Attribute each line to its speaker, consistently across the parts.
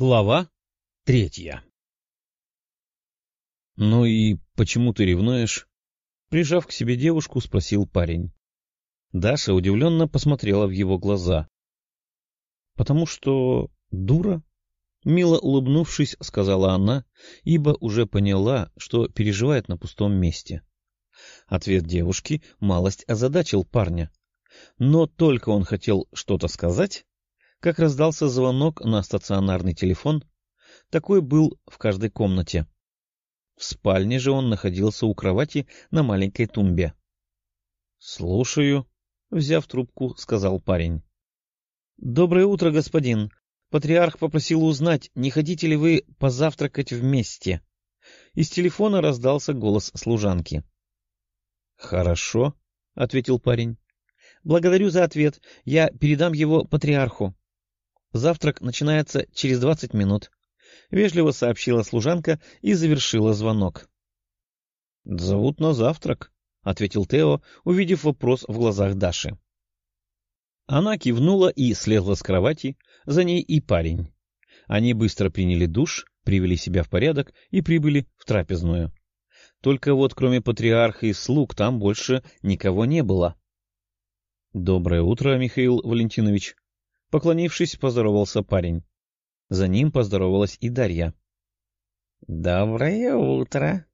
Speaker 1: Глава третья «Ну и почему ты ревнуешь?» Прижав к себе девушку, спросил парень. Даша удивленно посмотрела в его глаза. «Потому что дура?» Мило улыбнувшись, сказала она, ибо уже поняла, что переживает на пустом месте. Ответ девушки малость озадачил парня. Но только он хотел что-то сказать, как раздался звонок на стационарный телефон. Такой был в каждой комнате. В спальне же он находился у кровати на маленькой тумбе. — Слушаю, — взяв трубку, сказал парень. — Доброе утро, господин. Патриарх попросил узнать, не хотите ли вы позавтракать вместе. Из телефона раздался голос служанки. — Хорошо, — ответил парень. — Благодарю за ответ. Я передам его патриарху. Завтрак начинается через двадцать минут. — вежливо сообщила служанка и завершила звонок. — Зовут на завтрак, — ответил Тео, увидев вопрос в глазах Даши. Она кивнула и слезла с кровати, за ней и парень. Они быстро приняли душ, привели себя в порядок и прибыли в трапезную. Только вот кроме патриарха и слуг там больше никого не было. — Доброе утро, Михаил Валентинович, Поклонившись, поздоровался парень. За ним поздоровалась и Дарья. — Доброе утро.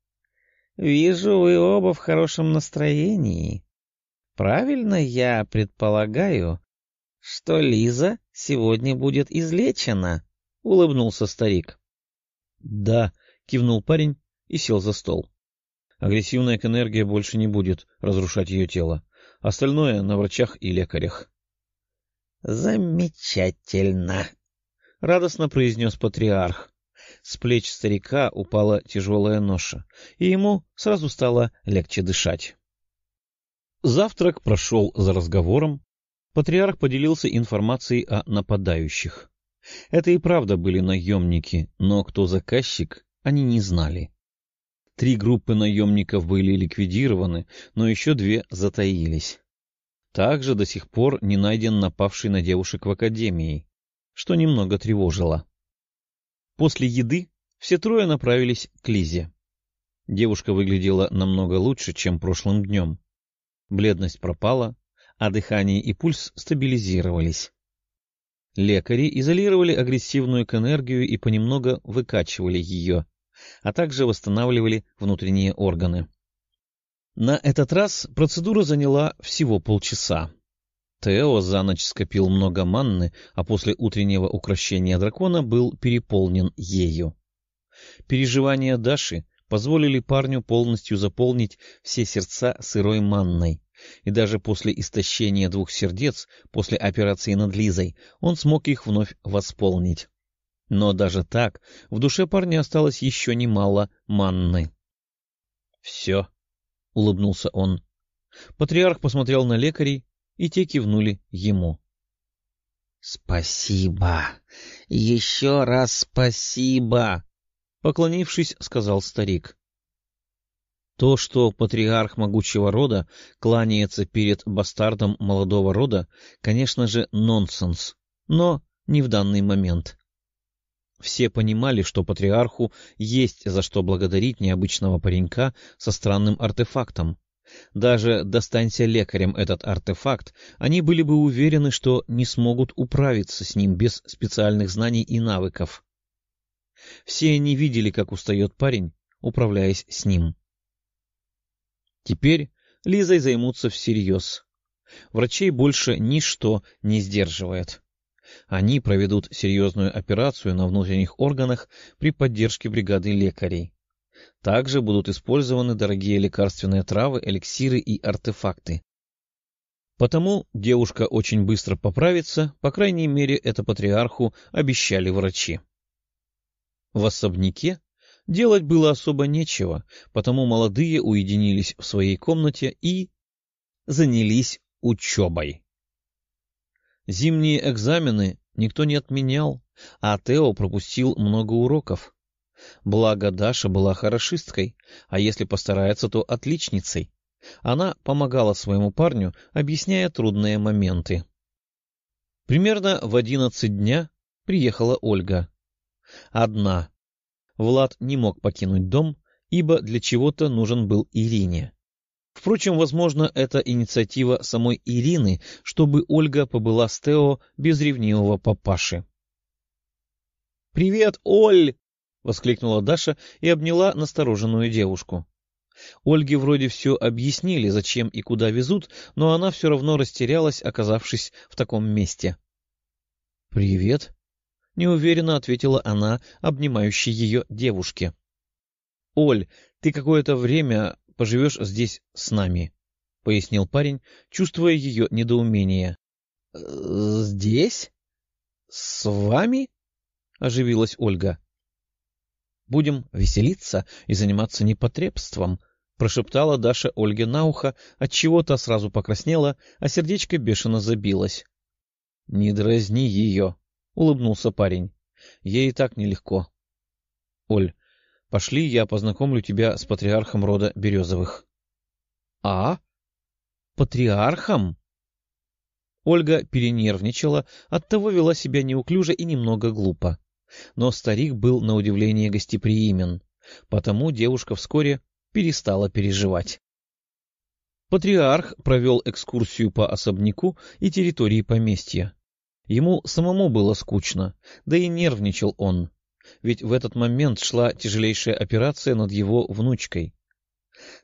Speaker 1: Вижу, вы оба в хорошем настроении. Правильно я предполагаю, что Лиза сегодня будет излечена? — улыбнулся старик. — Да, — кивнул парень и сел за стол. Агрессивная энергия больше не будет разрушать ее тело. Остальное на врачах и лекарях. «Замечательно!» — радостно произнес патриарх. С плеч старика упала тяжелая ноша, и ему сразу стало легче дышать. Завтрак прошел за разговором. Патриарх поделился информацией о нападающих. Это и правда были наемники, но кто заказчик, они не знали. Три группы наемников были ликвидированы, но еще две затаились. Также до сих пор не найден напавший на девушек в академии, что немного тревожило. После еды все трое направились к Лизе. Девушка выглядела намного лучше, чем прошлым днем. Бледность пропала, а дыхание и пульс стабилизировались. Лекари изолировали агрессивную энергию и понемногу выкачивали ее, а также восстанавливали внутренние органы. На этот раз процедура заняла всего полчаса. Тео за ночь скопил много манны, а после утреннего украшения дракона был переполнен ею. Переживания Даши позволили парню полностью заполнить все сердца сырой манной, и даже после истощения двух сердец после операции над Лизой он смог их вновь восполнить. Но даже так в душе парня осталось еще немало манны. — Все, — улыбнулся он. Патриарх посмотрел на лекарей, и те кивнули ему. — Спасибо! Еще раз спасибо! — поклонившись, сказал старик. То, что патриарх могучего рода кланяется перед бастардом молодого рода, конечно же, нонсенс, но не в данный момент. Все понимали, что патриарху есть за что благодарить необычного паренька со странным артефактом. Даже достанься лекарям этот артефакт, они были бы уверены, что не смогут управиться с ним без специальных знаний и навыков. Все они видели, как устает парень, управляясь с ним. Теперь Лизой займутся всерьез. Врачей больше ничто не сдерживает. Они проведут серьезную операцию на внутренних органах при поддержке бригады лекарей. Также будут использованы дорогие лекарственные травы, эликсиры и артефакты. Потому девушка очень быстро поправится, по крайней мере, это патриарху обещали врачи. В особняке делать было особо нечего, потому молодые уединились в своей комнате и занялись учебой. Зимние экзамены никто не отменял, а Тео пропустил много уроков. Благо Даша была хорошисткой, а если постарается, то отличницей. Она помогала своему парню, объясняя трудные моменты. Примерно в одиннадцать дня приехала Ольга. Одна. Влад не мог покинуть дом, ибо для чего-то нужен был Ирине. Впрочем, возможно, это инициатива самой Ирины, чтобы Ольга побыла с Тео без ревнивого папаши. «Привет, Оль!» — воскликнула Даша и обняла настороженную девушку. Ольге вроде все объяснили, зачем и куда везут, но она все равно растерялась, оказавшись в таком месте. — Привет, — неуверенно ответила она, обнимающей ее девушке. — Оль, ты какое-то время поживешь здесь с нами, — пояснил парень, чувствуя ее недоумение. — Здесь? С вами? — оживилась Ольга. — Будем веселиться и заниматься непотребством, — прошептала Даша Ольге на ухо, отчего та сразу покраснела, а сердечко бешено забилось. — Не дразни ее, — улыбнулся парень. — Ей и так нелегко. — Оль, пошли, я познакомлю тебя с патриархом рода Березовых. — А? Патриархом? Ольга перенервничала, оттого вела себя неуклюже и немного глупо. Но старик был на удивление гостеприимен, потому девушка вскоре перестала переживать. Патриарх провел экскурсию по особняку и территории поместья. Ему самому было скучно, да и нервничал он, ведь в этот момент шла тяжелейшая операция над его внучкой.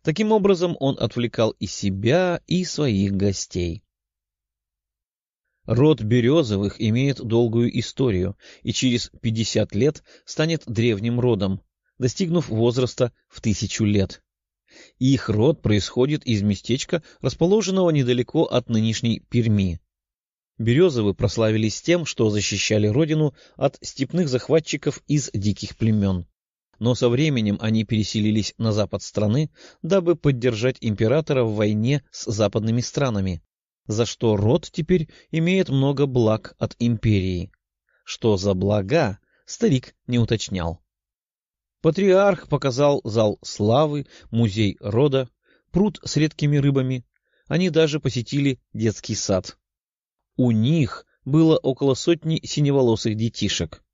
Speaker 1: Таким образом он отвлекал и себя, и своих гостей. Род Березовых имеет долгую историю и через пятьдесят лет станет древним родом, достигнув возраста в тысячу лет. Их род происходит из местечка, расположенного недалеко от нынешней Перми. Березовы прославились тем, что защищали родину от степных захватчиков из диких племен. Но со временем они переселились на запад страны, дабы поддержать императора в войне с западными странами, за что род теперь имеет много благ от империи. Что за блага, старик не уточнял. Патриарх показал зал славы, музей рода, пруд с редкими рыбами. Они даже посетили детский сад. У них было около сотни синеволосых детишек.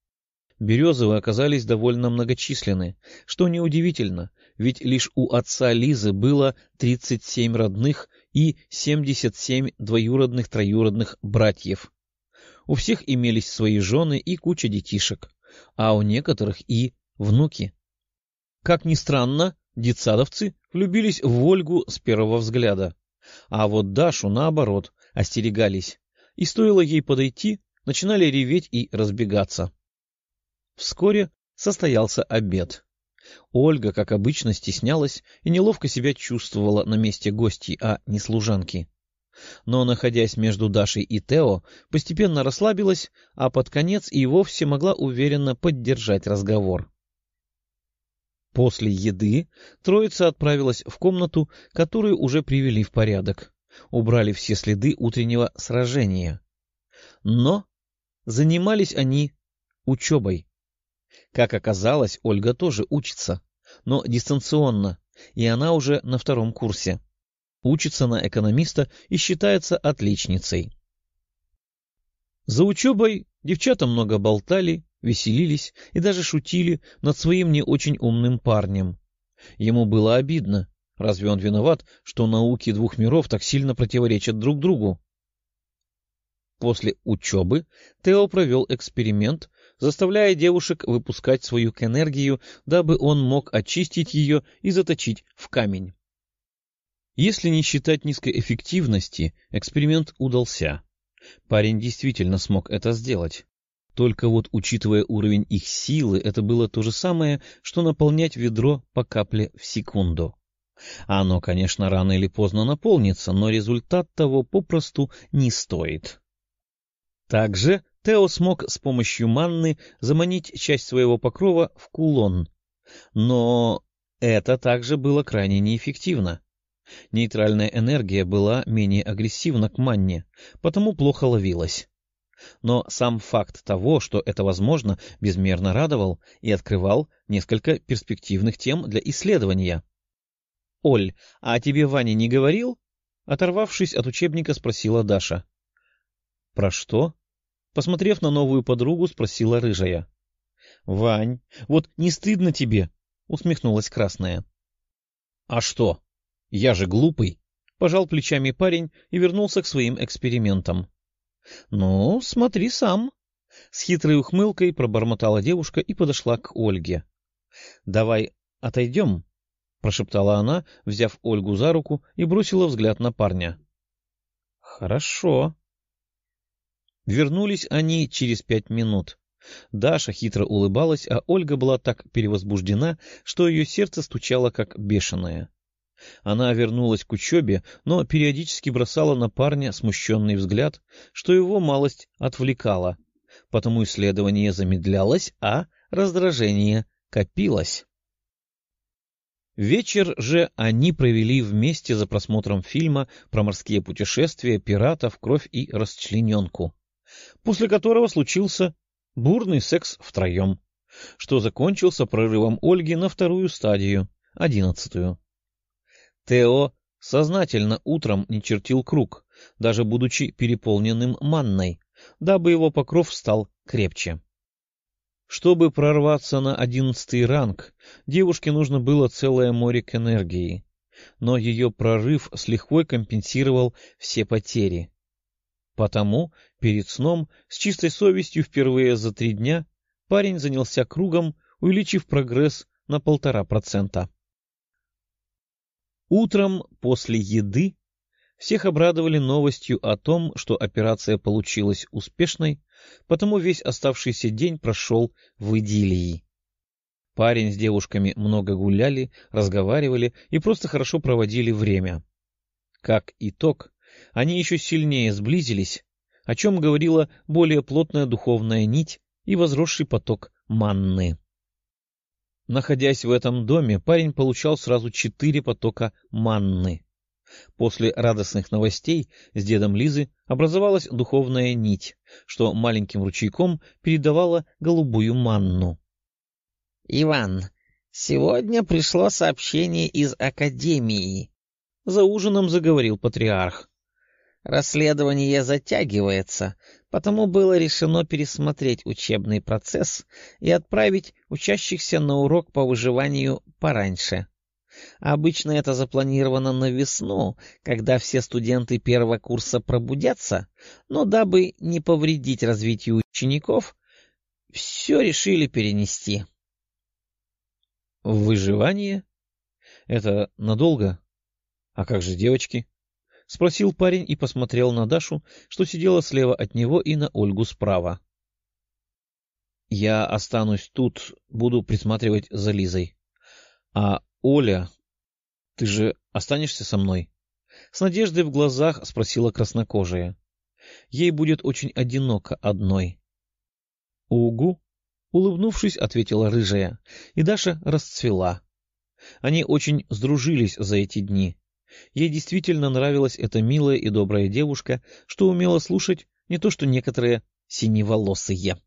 Speaker 1: Березовы оказались довольно многочисленны, что неудивительно, ведь лишь у отца Лизы было 37 родных и 77 двоюродных троюродных братьев. У всех имелись свои жены и куча детишек, а у некоторых и внуки. Как ни странно, детсадовцы влюбились в Ольгу с первого взгляда, а вот Дашу, наоборот, остерегались и стоило ей подойти, начинали реветь и разбегаться. Вскоре состоялся обед. Ольга, как обычно, стеснялась и неловко себя чувствовала на месте гостей, а не служанки. Но, находясь между Дашей и Тео, постепенно расслабилась, а под конец и вовсе могла уверенно поддержать разговор. После еды троица отправилась в комнату, которую уже привели в порядок убрали все следы утреннего сражения. Но занимались они учебой. Как оказалось, Ольга тоже учится, но дистанционно, и она уже на втором курсе. Учится на экономиста и считается отличницей. За учебой девчата много болтали, веселились и даже шутили над своим не очень умным парнем. Ему было обидно, Разве он виноват, что науки двух миров так сильно противоречат друг другу? После учебы Тео провел эксперимент, заставляя девушек выпускать свою энергию, дабы он мог очистить ее и заточить в камень. Если не считать низкой эффективности, эксперимент удался. Парень действительно смог это сделать. Только вот, учитывая уровень их силы, это было то же самое, что наполнять ведро по капле в секунду. Оно, конечно, рано или поздно наполнится, но результат того попросту не стоит. Также Тео смог с помощью манны заманить часть своего покрова в кулон. Но это также было крайне неэффективно. Нейтральная энергия была менее агрессивна к манне, потому плохо ловилась. Но сам факт того, что это возможно, безмерно радовал и открывал несколько перспективных тем для исследования. — Оль, а тебе Ваня не говорил? — оторвавшись от учебника, спросила Даша. — Про что? — посмотрев на новую подругу, спросила рыжая. — Вань, вот не стыдно тебе? — усмехнулась Красная. — А что? Я же глупый, — пожал плечами парень и вернулся к своим экспериментам. — Ну, смотри сам. С хитрой ухмылкой пробормотала девушка и подошла к Ольге. — Давай отойдем, — прошептала она, взяв Ольгу за руку и бросила взгляд на парня. — Хорошо. Вернулись они через пять минут. Даша хитро улыбалась, а Ольга была так перевозбуждена, что ее сердце стучало как бешеное. Она вернулась к учебе, но периодически бросала на парня смущенный взгляд, что его малость отвлекала, потому исследование замедлялось, а раздражение копилось. Вечер же они провели вместе за просмотром фильма про морские путешествия, пиратов, кровь и расчлененку, после которого случился бурный секс втроем, что закончился прорывом Ольги на вторую стадию, одиннадцатую. Тео сознательно утром не чертил круг, даже будучи переполненным манной, дабы его покров стал крепче. Чтобы прорваться на одиннадцатый ранг, девушке нужно было целое море к энергии, но ее прорыв с лихвой компенсировал все потери. Потому перед сном, с чистой совестью впервые за три дня, парень занялся кругом, увеличив прогресс на полтора процента. Утром после еды всех обрадовали новостью о том, что операция получилась успешной, потому весь оставшийся день прошел в идиллии. Парень с девушками много гуляли, разговаривали и просто хорошо проводили время. Как итог, они еще сильнее сблизились, о чем говорила более плотная духовная нить и возросший поток манны. Находясь в этом доме, парень получал сразу четыре потока манны. После радостных новостей с дедом Лизы образовалась духовная нить, что маленьким ручейком передавала голубую манну.
Speaker 2: — Иван, сегодня пришло сообщение из Академии.
Speaker 1: За ужином заговорил патриарх.
Speaker 2: Расследование затягивается, потому было решено пересмотреть учебный процесс и отправить учащихся на урок по выживанию пораньше. Обычно это запланировано на весну, когда все студенты первого курса пробудятся, но дабы не повредить развитию учеников, все решили перенести.
Speaker 1: Выживание? Это надолго? А как же девочки? — спросил парень и посмотрел на Дашу, что сидела слева от него, и на Ольгу справа. — Я останусь тут, буду присматривать за Лизой. А Оля... Ты же останешься со мной? С надеждой в глазах спросила краснокожая. Ей будет очень одиноко одной. — Угу! — улыбнувшись, ответила рыжая, и Даша расцвела. Они очень сдружились за эти дни. Ей действительно нравилась эта милая и добрая девушка, что умела слушать не то что некоторые синеволосые.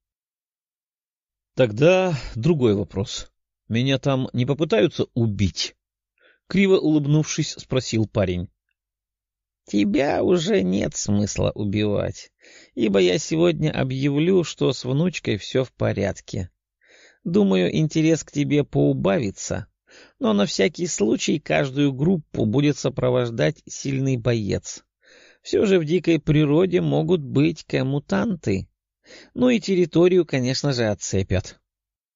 Speaker 1: Тогда другой вопрос. Меня там не попытаются убить? Криво улыбнувшись, спросил парень.
Speaker 2: Тебя уже нет смысла убивать, ибо я сегодня объявлю, что с внучкой все в порядке. Думаю, интерес к тебе поубавится, но на всякий случай каждую группу будет сопровождать сильный боец. Все же в дикой природе могут быть коммутанты. Ну и территорию, конечно же, отцепят.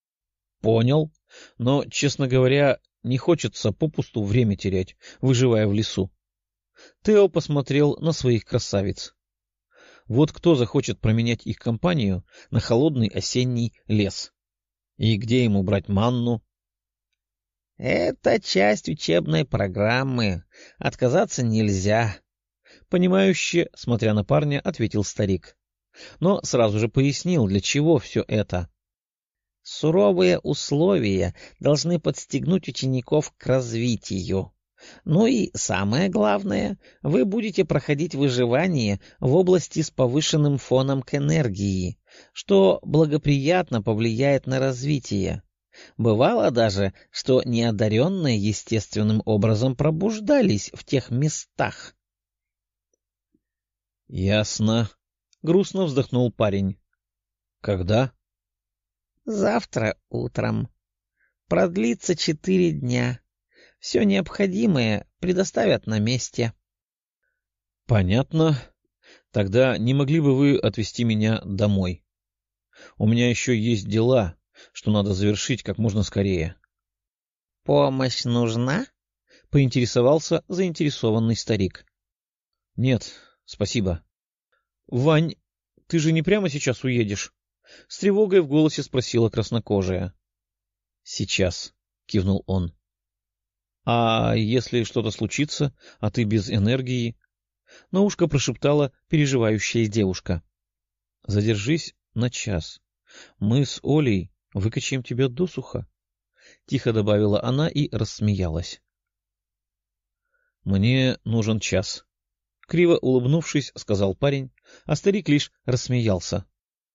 Speaker 1: — Понял. Но, честно говоря, не хочется попусту время терять, выживая в лесу. Тео посмотрел на своих красавиц. Вот кто захочет променять их компанию на холодный осенний лес? И где ему брать манну, —
Speaker 2: Это часть учебной программы. Отказаться нельзя.
Speaker 1: Понимающе, смотря на парня, ответил старик. Но сразу же пояснил, для чего все это.
Speaker 2: Суровые условия должны подстегнуть учеников к развитию. Ну и самое главное, вы будете проходить выживание в области с повышенным фоном к энергии, что благоприятно повлияет на развитие. Бывало даже, что неодаренные естественным образом пробуждались в тех местах.
Speaker 1: — Ясно. — грустно вздохнул парень. — Когда?
Speaker 2: — Завтра утром. Продлится четыре дня. Все необходимое предоставят на месте.
Speaker 1: — Понятно. Тогда не могли бы вы отвезти меня домой? У меня еще есть дела, что надо завершить как можно скорее.
Speaker 2: — Помощь нужна? — поинтересовался заинтересованный старик.
Speaker 1: — Нет, спасибо. — Вань, ты же не прямо сейчас уедешь? — с тревогой в голосе спросила краснокожая. — Сейчас, — кивнул он. — А если что-то случится, а ты без энергии? На ушко прошептала переживающая девушка. — Задержись на час. Мы с Олей выкачаем тебя досуха. — тихо добавила она и рассмеялась. — Мне нужен час. Криво улыбнувшись, сказал парень, а старик лишь рассмеялся.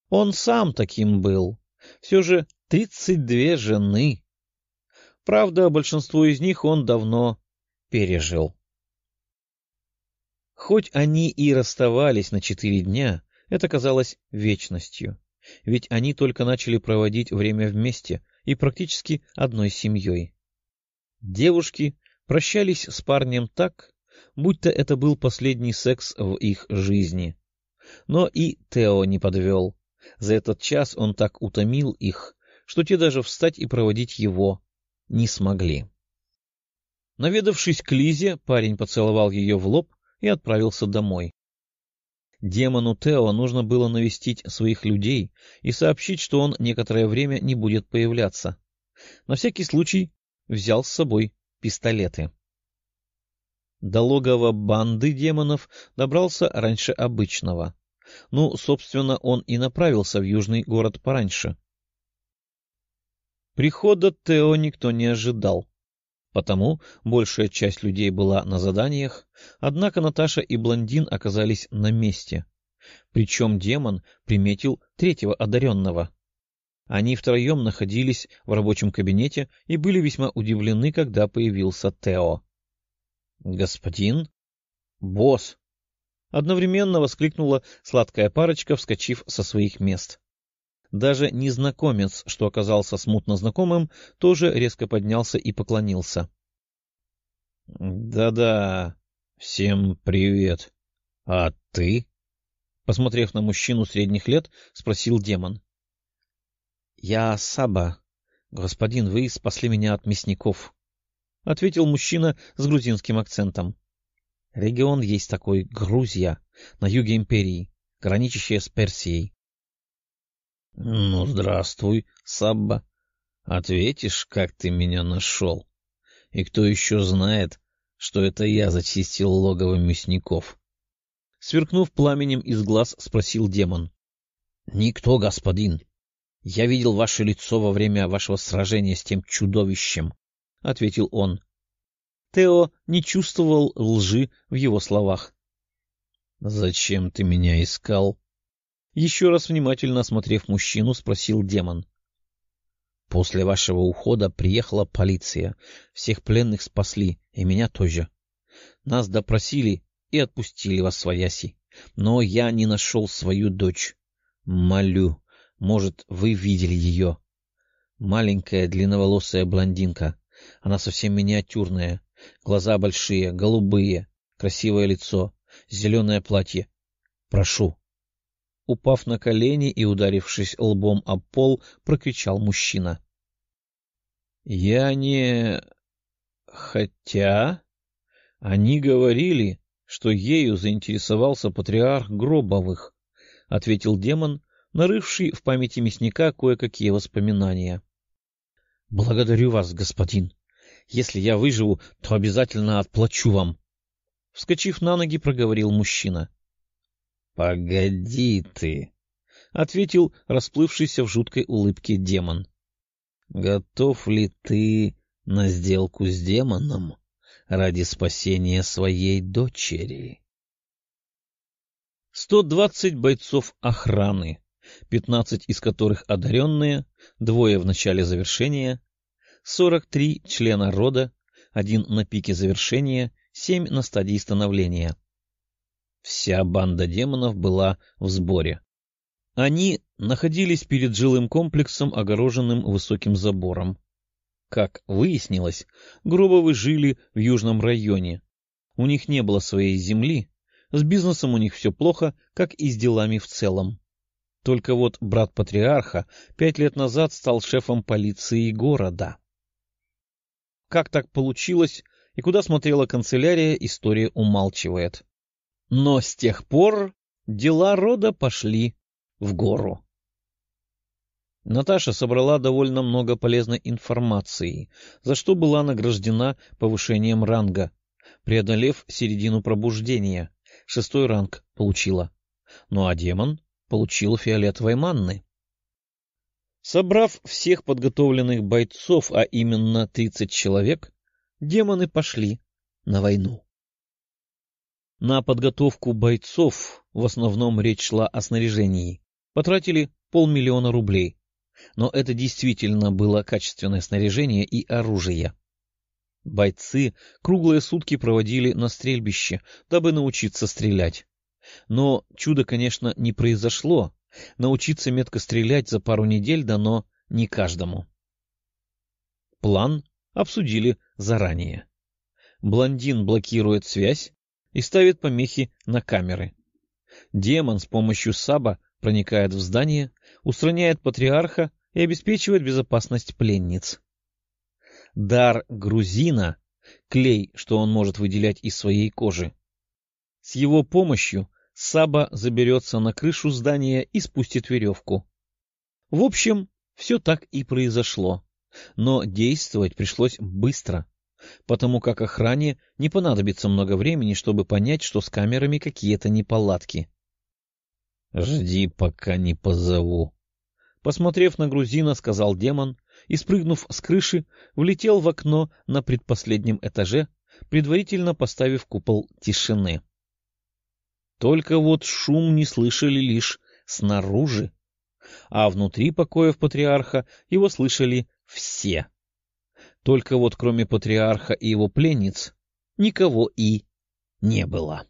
Speaker 1: Он сам таким был. Все же тридцать две жены. Правда, большинство из них он давно пережил. Хоть они и расставались на четыре дня, это казалось вечностью, ведь они только начали проводить время вместе и практически одной семьей. Девушки прощались с парнем так, будто это был последний секс в их жизни. Но и Тео не подвел. За этот час он так утомил их, что те даже встать и проводить его не смогли. Наведавшись к Лизе, парень поцеловал ее в лоб и отправился домой. Демону Тео нужно было навестить своих людей и сообщить, что он некоторое время не будет появляться. На всякий случай взял с собой пистолеты. До логова банды демонов добрался раньше обычного. Ну, собственно, он и направился в южный город пораньше. Прихода Тео никто не ожидал, потому большая часть людей была на заданиях, однако Наташа и блондин оказались на месте. Причем демон приметил третьего одаренного. Они втроем находились в рабочем кабинете и были весьма удивлены, когда появился Тео. — Господин? — Босс! — одновременно воскликнула сладкая парочка, вскочив со своих мест. Даже незнакомец, что оказался смутно знакомым, тоже резко поднялся и поклонился. «Да — Да-да, всем привет. А ты? Посмотрев на мужчину средних лет, спросил демон. — Я Саба. Господин, вы спасли меня от мясников. — ответил мужчина с грузинским акцентом. — Регион есть такой — Грузия, на юге империи, граничащая с Персией. — Ну, здравствуй, Сабба. Ответишь, как ты меня нашел? И кто еще знает, что это я зачистил логово мясников? Сверкнув пламенем из глаз, спросил демон. — Никто, господин. Я видел ваше лицо во время вашего сражения с тем чудовищем. — ответил он. Тео не чувствовал лжи в его словах. — Зачем ты меня искал? Еще раз внимательно осмотрев мужчину, спросил демон. — После вашего ухода приехала полиция. Всех пленных спасли, и меня тоже. Нас допросили и отпустили во свояси. Но я не нашел свою дочь. Молю, может, вы видели ее. Маленькая длинноволосая блондинка. Она совсем миниатюрная, глаза большие, голубые, красивое лицо, зеленое платье. Прошу. Упав на колени и ударившись лбом об пол, прокричал мужчина. — Я не... Хотя... Они говорили, что ею заинтересовался патриарх Гробовых, — ответил демон, нарывший в памяти мясника кое-какие воспоминания. — Благодарю вас, господин. Если я выживу, то обязательно отплачу вам. Вскочив на ноги, проговорил мужчина. — Погоди ты, — ответил расплывшийся в жуткой улыбке демон. — Готов ли ты на сделку с демоном ради спасения своей дочери? Сто двадцать бойцов охраны пятнадцать из которых одаренные, двое в начале завершения, сорок три члена рода, один на пике завершения, семь на стадии становления. Вся банда демонов была в сборе. Они находились перед жилым комплексом, огороженным высоким забором. Как выяснилось, Гробовы жили в южном районе. У них не было своей земли, с бизнесом у них все плохо, как и с делами в целом. Только вот брат патриарха пять лет назад стал шефом полиции города. Как так получилось и куда смотрела канцелярия, история умалчивает. Но с тех пор дела рода пошли в гору. Наташа собрала довольно много полезной информации, за что была награждена повышением ранга, преодолев середину пробуждения. Шестой ранг получила. Ну а демон получил фиолетовой манны. Собрав всех подготовленных бойцов, а именно тридцать человек, демоны пошли на войну. На подготовку бойцов, в основном речь шла о снаряжении, потратили полмиллиона рублей, но это действительно было качественное снаряжение и оружие. Бойцы круглые сутки проводили на стрельбище, дабы научиться стрелять. Но чудо, конечно, не произошло. Научиться метко стрелять за пару недель дано не каждому. План обсудили заранее. Блондин блокирует связь и ставит помехи на камеры. Демон с помощью саба проникает в здание, устраняет патриарха и обеспечивает безопасность пленниц. Дар грузина — клей, что он может выделять из своей кожи. С его помощью Саба заберется на крышу здания и спустит веревку. В общем, все так и произошло. Но действовать пришлось быстро, потому как охране не понадобится много времени, чтобы понять, что с камерами какие-то неполадки. — Жди, пока не позову. Посмотрев на грузина, сказал демон и, спрыгнув с крыши, влетел в окно на предпоследнем этаже, предварительно поставив купол тишины. Только вот шум не слышали лишь снаружи, а внутри покоев патриарха его слышали все. Только вот кроме патриарха и его пленниц никого и не было.